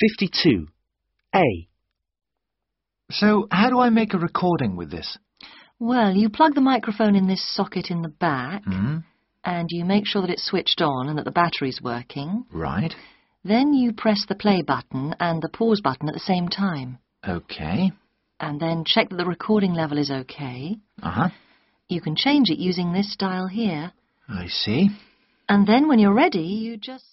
52. A. So, how do I make a recording with this? Well, you plug the microphone in this socket in the back, Hmm? and you make sure that it's switched on and that the battery's working. Right. Then you press the play button and the pause button at the same time. Okay. And then check that the recording level is okay. Uh-huh. You can change it using this dial here. I see. And then when you're ready, you just...